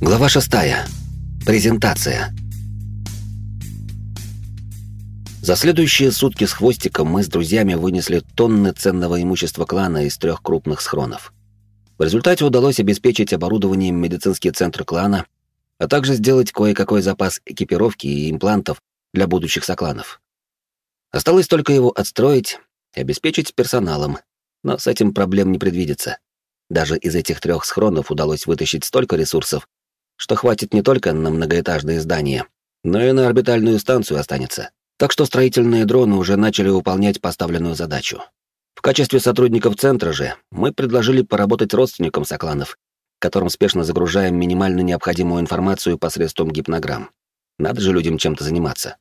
Глава шестая. Презентация. За следующие сутки с хвостиком мы с друзьями вынесли тонны ценного имущества клана из трех крупных схронов. В результате удалось обеспечить оборудованием медицинский центр клана, а также сделать кое-какой запас экипировки и имплантов для будущих сокланов. Осталось только его отстроить и обеспечить персоналом, но с этим проблем не предвидится. Даже из этих трех схронов удалось вытащить столько ресурсов, что хватит не только на многоэтажные здания, но и на орбитальную станцию останется. Так что строительные дроны уже начали выполнять поставленную задачу. В качестве сотрудников центра же мы предложили поработать родственникам сокланов, которым спешно загружаем минимально необходимую информацию посредством гипнограмм. Надо же людям чем-то заниматься.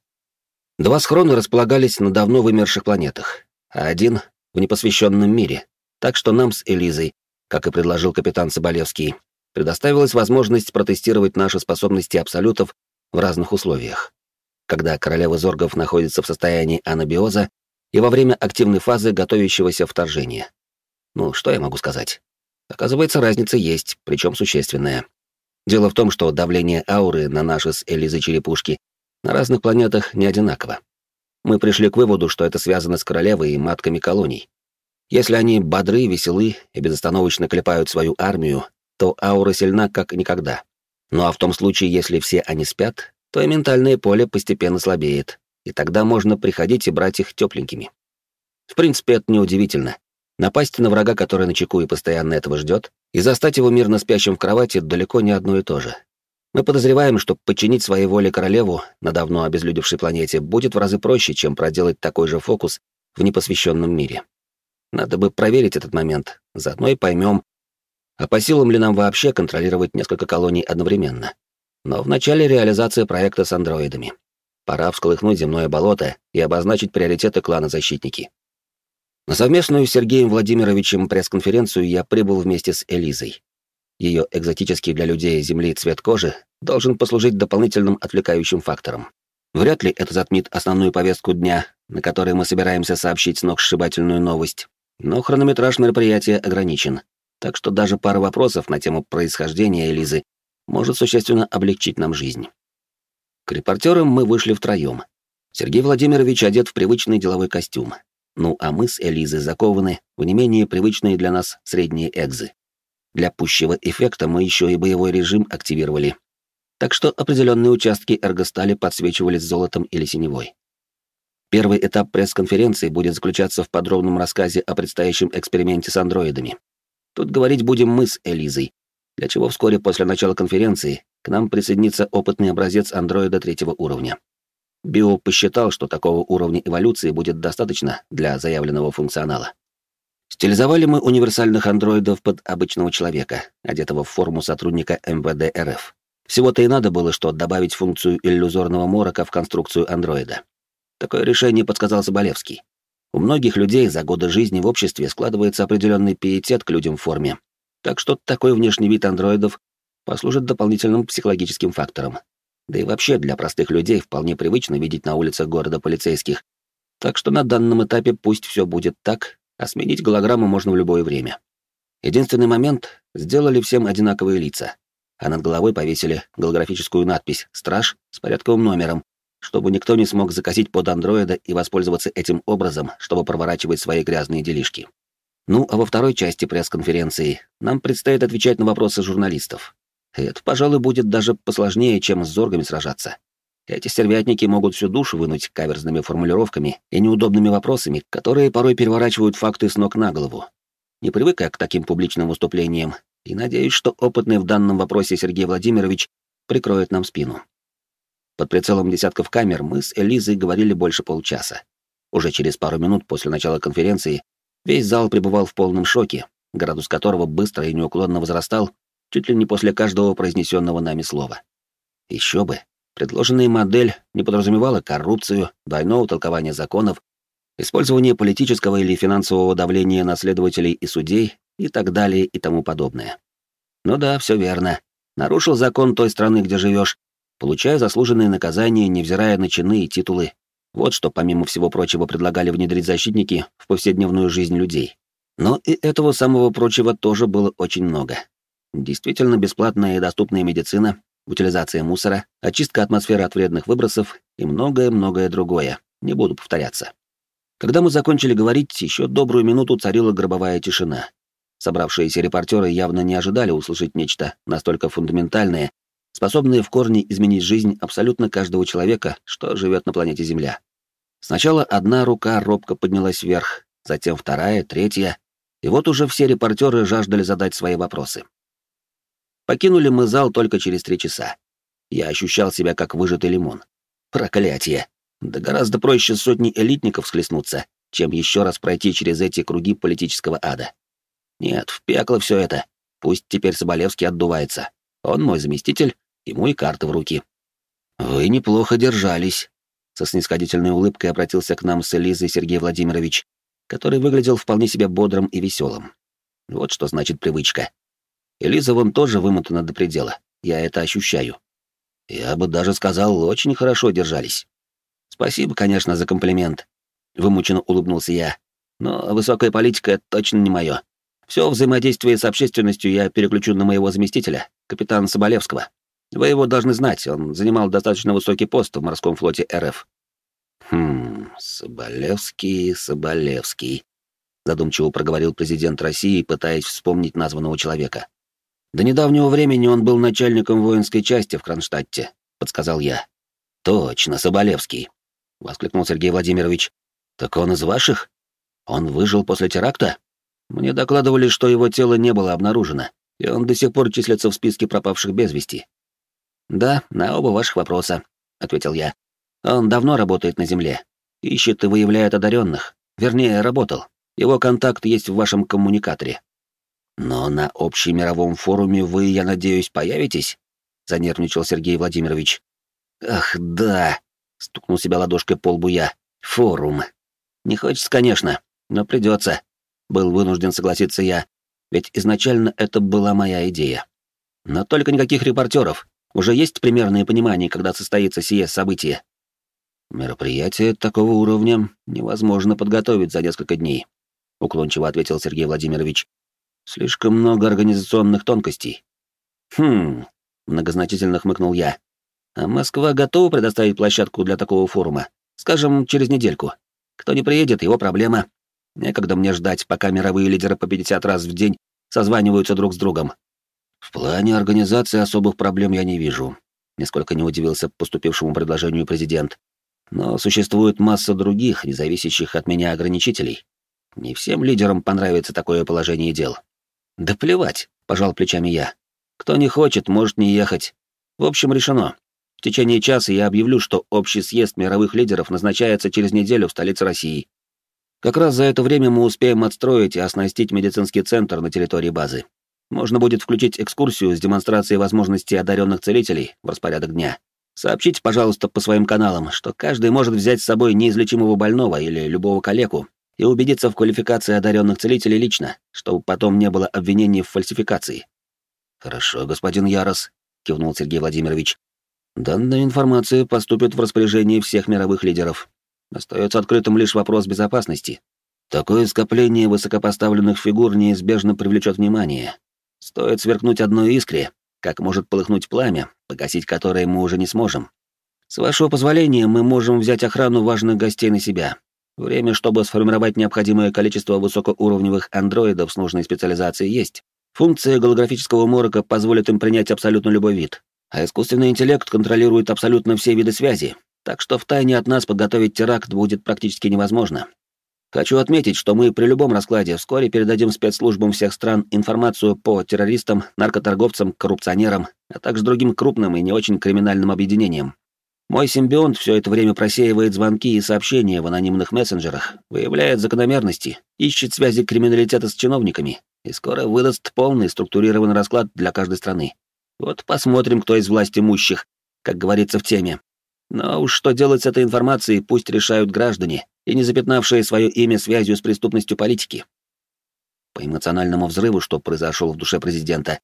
Два схрона располагались на давно вымерших планетах, а один — в непосвященном мире, так что нам с Элизой, как и предложил капитан Соболевский, предоставилась возможность протестировать наши способности абсолютов в разных условиях. Когда королева Зоргов находится в состоянии анабиоза и во время активной фазы готовящегося вторжения. Ну, что я могу сказать? Оказывается, разница есть, причем существенная. Дело в том, что давление ауры на наши с Элизой черепушки на разных планетах не одинаково. Мы пришли к выводу, что это связано с королевой и матками колоний. Если они бодры, веселы и безостановочно клепают свою армию, то аура сильна как никогда. Ну а в том случае, если все они спят, то и ментальное поле постепенно слабеет, и тогда можно приходить и брать их тепленькими. В принципе, это неудивительно. Напасть на врага, который на чеку и постоянно этого ждет, и застать его мирно спящим в кровати далеко не одно и то же. Мы подозреваем, что подчинить своей воле королеву на давно обезлюдевшей планете будет в разы проще, чем проделать такой же фокус в непосвященном мире. Надо бы проверить этот момент, заодно и поймем, а по силам ли нам вообще контролировать несколько колоний одновременно. Но в начале реализация проекта с андроидами. Пора всколыхнуть земное болото и обозначить приоритеты клана «Защитники». На совместную с Сергеем Владимировичем пресс-конференцию я прибыл вместе с Элизой. Ее экзотический для людей Земли цвет кожи должен послужить дополнительным отвлекающим фактором. Вряд ли это затмит основную повестку дня, на которой мы собираемся сообщить сногсшибательную новость, но хронометраж мероприятия ограничен, так что даже пара вопросов на тему происхождения Элизы может существенно облегчить нам жизнь. К репортерам мы вышли втроем. Сергей Владимирович одет в привычный деловой костюм. Ну а мы с Элизой закованы в не менее привычные для нас средние экзы. Для пущего эффекта мы еще и боевой режим активировали. Так что определенные участки эргостали подсвечивались золотом или синевой. Первый этап пресс-конференции будет заключаться в подробном рассказе о предстоящем эксперименте с андроидами. Тут говорить будем мы с Элизой, для чего вскоре после начала конференции к нам присоединится опытный образец андроида третьего уровня. Био посчитал, что такого уровня эволюции будет достаточно для заявленного функционала. Стилизовали мы универсальных андроидов под обычного человека, одетого в форму сотрудника МВД РФ. Всего-то и надо было, что добавить функцию иллюзорного морока в конструкцию андроида. Такое решение подсказал Соболевский. У многих людей за годы жизни в обществе складывается определенный пиетет к людям в форме. Так что такой внешний вид андроидов послужит дополнительным психологическим фактором. Да и вообще для простых людей вполне привычно видеть на улицах города полицейских. Так что на данном этапе пусть все будет так, а сменить голограмму можно в любое время. Единственный момент — сделали всем одинаковые лица, а над головой повесили голографическую надпись «Страж» с порядковым номером, чтобы никто не смог закосить под андроида и воспользоваться этим образом, чтобы проворачивать свои грязные делишки. Ну, а во второй части пресс-конференции нам предстоит отвечать на вопросы журналистов. Это, пожалуй, будет даже посложнее, чем с зоргами сражаться. Эти стервятники могут всю душу вынуть каверзными формулировками и неудобными вопросами, которые порой переворачивают факты с ног на голову. Не привыкая к таким публичным выступлениям, и надеюсь, что опытный в данном вопросе Сергей Владимирович прикроет нам спину. Под прицелом десятков камер мы с Элизой говорили больше полчаса. Уже через пару минут после начала конференции весь зал пребывал в полном шоке, градус которого быстро и неуклонно возрастал чуть ли не после каждого произнесенного нами слова. Еще бы, предложенная модель не подразумевала коррупцию, двойное толкование законов, использование политического или финансового давления на следователей и судей и так далее и тому подобное. Ну да, все верно. Нарушил закон той страны, где живешь, получая заслуженные наказания, невзирая на чины и титулы. Вот что, помимо всего прочего, предлагали внедрить защитники в повседневную жизнь людей. Но и этого самого прочего тоже было очень много. Действительно бесплатная и доступная медицина, утилизация мусора, очистка атмосферы от вредных выбросов и многое-многое другое. Не буду повторяться. Когда мы закончили говорить, еще добрую минуту царила гробовая тишина. Собравшиеся репортеры явно не ожидали услышать нечто настолько фундаментальное, способное в корне изменить жизнь абсолютно каждого человека, что живет на планете Земля. Сначала одна рука робко поднялась вверх, затем вторая, третья, и вот уже все репортеры жаждали задать свои вопросы. Покинули мы зал только через три часа. Я ощущал себя как выжатый лимон. Проклятие! Да гораздо проще сотни элитников схлестнуться, чем еще раз пройти через эти круги политического ада. Нет, в пекло все это. Пусть теперь Соболевский отдувается. Он мой заместитель, ему и карты в руки. Вы неплохо держались. Со снисходительной улыбкой обратился к нам с Элизой Сергей Владимирович, который выглядел вполне себе бодрым и веселым. Вот что значит привычка. Элиза вон тоже вымотана до предела. Я это ощущаю. Я бы даже сказал, очень хорошо держались. Спасибо, конечно, за комплимент. Вымученно улыбнулся я. Но высокая политика — точно не мое. Все взаимодействие с общественностью я переключу на моего заместителя, капитана Соболевского. Вы его должны знать, он занимал достаточно высокий пост в морском флоте РФ. Хм, Соболевский, Соболевский, задумчиво проговорил президент России, пытаясь вспомнить названного человека. До недавнего времени он был начальником воинской части в Кронштадте, подсказал я. Точно, Соболевский, воскликнул Сергей Владимирович. Так он из ваших? Он выжил после теракта? Мне докладывали, что его тело не было обнаружено, и он до сих пор числится в списке пропавших без вести. «Да, на оба ваших вопроса», — ответил я. «Он давно работает на Земле. Ищет и выявляет одаренных. Вернее, работал. Его контакт есть в вашем коммуникаторе». «Но на общемировом форуме вы, я надеюсь, появитесь?» — занервничал Сергей Владимирович. «Ах, да!» — стукнул себя ладошкой по лбу я. «Форум. Не хочется, конечно, но придется. Был вынужден согласиться я, ведь изначально это была моя идея. Но только никаких репортеров. Уже есть примерное понимание, когда состоится сие событие. Мероприятие такого уровня невозможно подготовить за несколько дней, уклончиво ответил Сергей Владимирович. Слишком много организационных тонкостей. Хм, многозначительно хмыкнул я. А Москва готова предоставить площадку для такого форума? Скажем, через недельку. Кто не приедет, его проблема. Некогда мне ждать, пока мировые лидеры по 50 раз в день созваниваются друг с другом. В плане организации особых проблем я не вижу. Несколько не удивился поступившему предложению президент. Но существует масса других, независящих от меня ограничителей. Не всем лидерам понравится такое положение дел. Да плевать, пожал плечами я. Кто не хочет, может не ехать. В общем, решено. В течение часа я объявлю, что общий съезд мировых лидеров назначается через неделю в столице России. Как раз за это время мы успеем отстроить и оснастить медицинский центр на территории базы. Можно будет включить экскурсию с демонстрацией возможностей одаренных целителей в распорядок дня. Сообщите, пожалуйста, по своим каналам, что каждый может взять с собой неизлечимого больного или любого калеку и убедиться в квалификации одаренных целителей лично, чтобы потом не было обвинений в фальсификации. Хорошо, господин Ярос, кивнул Сергей Владимирович. Данная информация поступит в распоряжение всех мировых лидеров. Остается открытым лишь вопрос безопасности. Такое скопление высокопоставленных фигур неизбежно привлечет внимание. Стоит сверкнуть одной искре, как может полыхнуть пламя, погасить которое мы уже не сможем. С вашего позволения, мы можем взять охрану важных гостей на себя. Время, чтобы сформировать необходимое количество высокоуровневых андроидов с нужной специализацией есть. Функция голографического морока позволит им принять абсолютно любой вид. А искусственный интеллект контролирует абсолютно все виды связи, так что втайне от нас подготовить теракт будет практически невозможно. Хочу отметить, что мы при любом раскладе вскоре передадим спецслужбам всех стран информацию по террористам, наркоторговцам, коррупционерам, а также другим крупным и не очень криминальным объединениям. Мой симбионт все это время просеивает звонки и сообщения в анонимных мессенджерах, выявляет закономерности, ищет связи криминалитета с чиновниками и скоро выдаст полный структурированный расклад для каждой страны. Вот посмотрим, кто из власти имущих, как говорится в теме, но уж что делать с этой информацией, пусть решают граждане, и не запятнавшие свое имя связью с преступностью политики. По эмоциональному взрыву, что произошел в душе президента,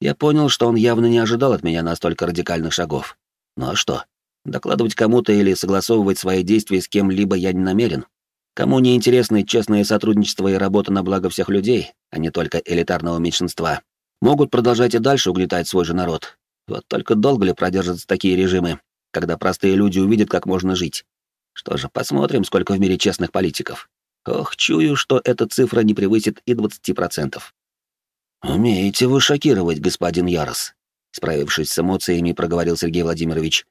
я понял, что он явно не ожидал от меня настолько радикальных шагов. Ну а что? Докладывать кому-то или согласовывать свои действия с кем-либо я не намерен. Кому не интересны честное сотрудничество и работа на благо всех людей, а не только элитарного меньшинства, могут продолжать и дальше угнетать свой же народ. Вот только долго ли продержатся такие режимы, когда простые люди увидят, как можно жить? Что же, посмотрим, сколько в мире честных политиков. Ох, чую, что эта цифра не превысит и 20%. «Умеете вы шокировать, господин Ярос», — справившись с эмоциями, проговорил Сергей Владимирович.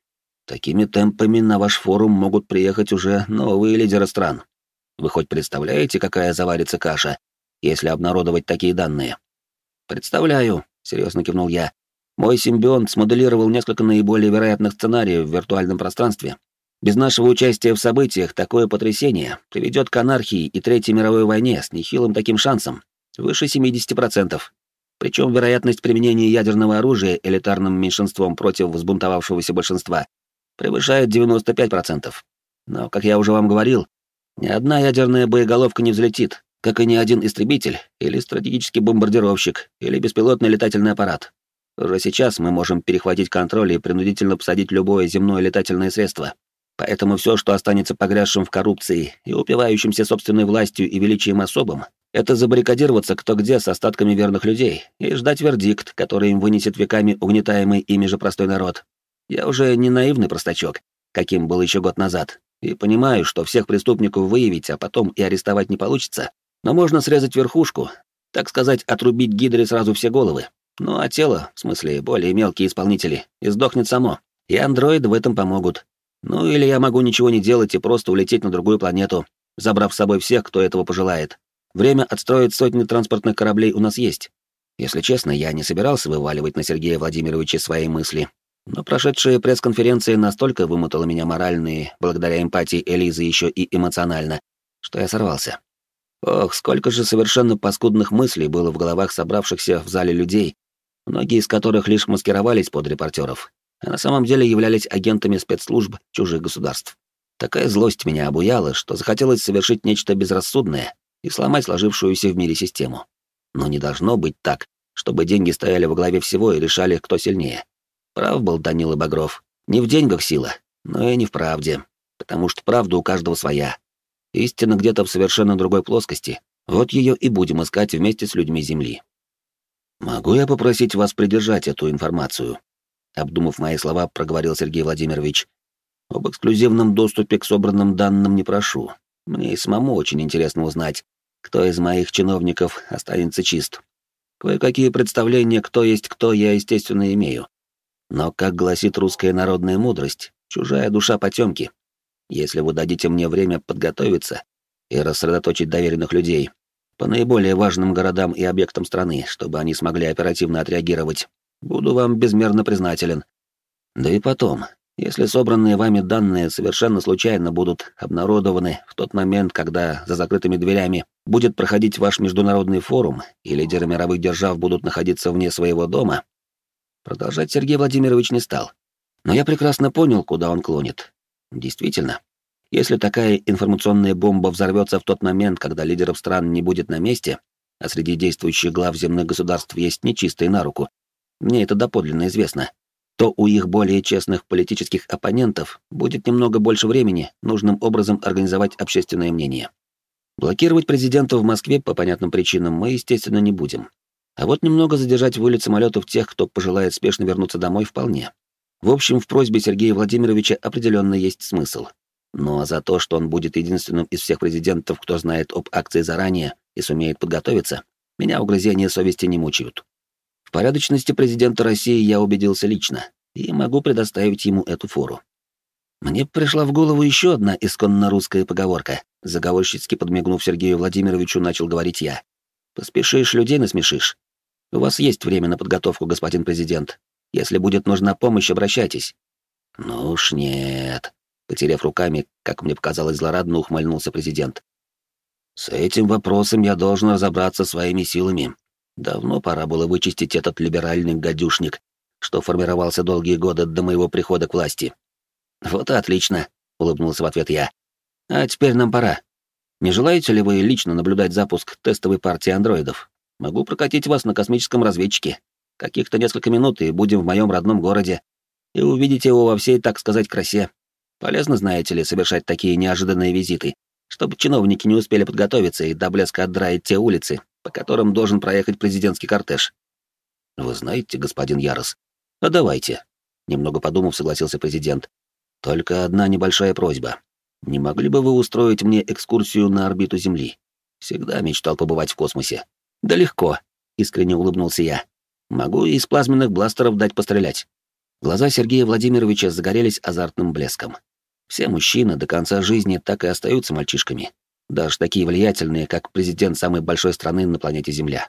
«Такими темпами на ваш форум могут приехать уже новые лидеры стран. Вы хоть представляете, какая заварится каша, если обнародовать такие данные?» «Представляю», — серьезно кивнул я. «Мой симбионт смоделировал несколько наиболее вероятных сценариев в виртуальном пространстве. Без нашего участия в событиях такое потрясение приведет к анархии и Третьей мировой войне с нехилым таким шансом, выше 70%. Причем вероятность применения ядерного оружия элитарным меньшинством против взбунтовавшегося большинства превышает 95%. Но, как я уже вам говорил, ни одна ядерная боеголовка не взлетит, как и ни один истребитель, или стратегический бомбардировщик, или беспилотный летательный аппарат. Уже сейчас мы можем перехватить контроль и принудительно посадить любое земное летательное средство. Поэтому все, что останется погрязшим в коррупции и упивающимся собственной властью и величием особым, это забаррикадироваться кто где с остатками верных людей и ждать вердикт, который им вынесет веками угнетаемый ими же простой народ. Я уже не наивный простачок, каким был еще год назад, и понимаю, что всех преступников выявить, а потом и арестовать не получится, но можно срезать верхушку, так сказать, отрубить гидре сразу все головы. Ну а тело, в смысле более мелкие исполнители, и сдохнет само. И андроиды в этом помогут. Ну или я могу ничего не делать и просто улететь на другую планету, забрав с собой всех, кто этого пожелает. Время отстроить сотни транспортных кораблей у нас есть. Если честно, я не собирался вываливать на Сергея Владимировича свои мысли. Но прошедшая пресс-конференция настолько вымотала меня морально и, благодаря эмпатии Элизы, еще и эмоционально, что я сорвался. Ох, сколько же совершенно паскудных мыслей было в головах собравшихся в зале людей, многие из которых лишь маскировались под репортеров, а на самом деле являлись агентами спецслужб чужих государств. Такая злость меня обуяла, что захотелось совершить нечто безрассудное, и сломать сложившуюся в мире систему. Но не должно быть так, чтобы деньги стояли во главе всего и решали, кто сильнее. Прав был Данила Багров. Не в деньгах сила, но и не в правде, потому что правда у каждого своя. Истина где-то в совершенно другой плоскости. Вот ее и будем искать вместе с людьми Земли. Могу я попросить вас придержать эту информацию? Обдумав мои слова, проговорил Сергей Владимирович. Об эксклюзивном доступе к собранным данным не прошу, мне и самому очень интересно узнать, кто из моих чиновников останется чист. Кое-какие представления, кто есть кто, я, естественно, имею. Но, как гласит русская народная мудрость, чужая душа потемки. Если вы дадите мне время подготовиться и рассредоточить доверенных людей по наиболее важным городам и объектам страны, чтобы они смогли оперативно отреагировать, буду вам безмерно признателен. Да и потом, если собранные вами данные совершенно случайно будут обнародованы в тот момент, когда за закрытыми дверями будет проходить ваш международный форум, и лидеры мировых держав будут находиться вне своего дома, продолжать Сергей Владимирович не стал. Но я прекрасно понял, куда он клонит. Действительно, если такая информационная бомба взорвется в тот момент, когда лидеров стран не будет на месте, а среди действующих глав земных государств есть нечистые на руку, мне это доподлинно известно, то у их более честных политических оппонентов будет немного больше времени нужным образом организовать общественное мнение. Блокировать президента в Москве по понятным причинам мы, естественно, не будем. А вот немного задержать вылет самолетов тех, кто пожелает спешно вернуться домой, вполне. В общем, в просьбе Сергея Владимировича определенно есть смысл. Ну а за то, что он будет единственным из всех президентов, кто знает об акции заранее и сумеет подготовиться, меня угрызения совести не мучают. В порядочности президента России я убедился лично и могу предоставить ему эту фору. Мне пришла в голову еще одна исконно русская поговорка. Заговорщицки подмигнув Сергею Владимировичу, начал говорить я. «Поспешишь, людей насмешишь. У вас есть время на подготовку, господин президент. Если будет нужна помощь, обращайтесь». «Ну уж нет», — потеряв руками, как мне показалось злорадно, ухмыльнулся президент. «С этим вопросом я должен разобраться своими силами. Давно пора было вычистить этот либеральный гадюшник, что формировался долгие годы до моего прихода к власти. Вот и отлично, улыбнулся в ответ я. А теперь нам пора. Не желаете ли вы лично наблюдать запуск тестовой партии андроидов? Могу прокатить вас на космическом разведчике. Каких-то несколько минут и будем в моем родном городе. И увидите его во всей, так сказать, красе. Полезно, знаете ли, совершать такие неожиданные визиты, чтобы чиновники не успели подготовиться и до блеска отдраить те улицы, по которым должен проехать президентский кортеж. Вы знаете, господин Ярос? А давайте. Немного подумав, согласился президент. Только одна небольшая просьба. Не могли бы вы устроить мне экскурсию на орбиту Земли? Всегда мечтал побывать в космосе. Да легко, искренне улыбнулся я. Могу из плазменных бластеров дать пострелять. Глаза Сергея Владимировича загорелись азартным блеском. Все мужчины до конца жизни так и остаются мальчишками. Даже такие влиятельные, как президент самой большой страны на планете Земля.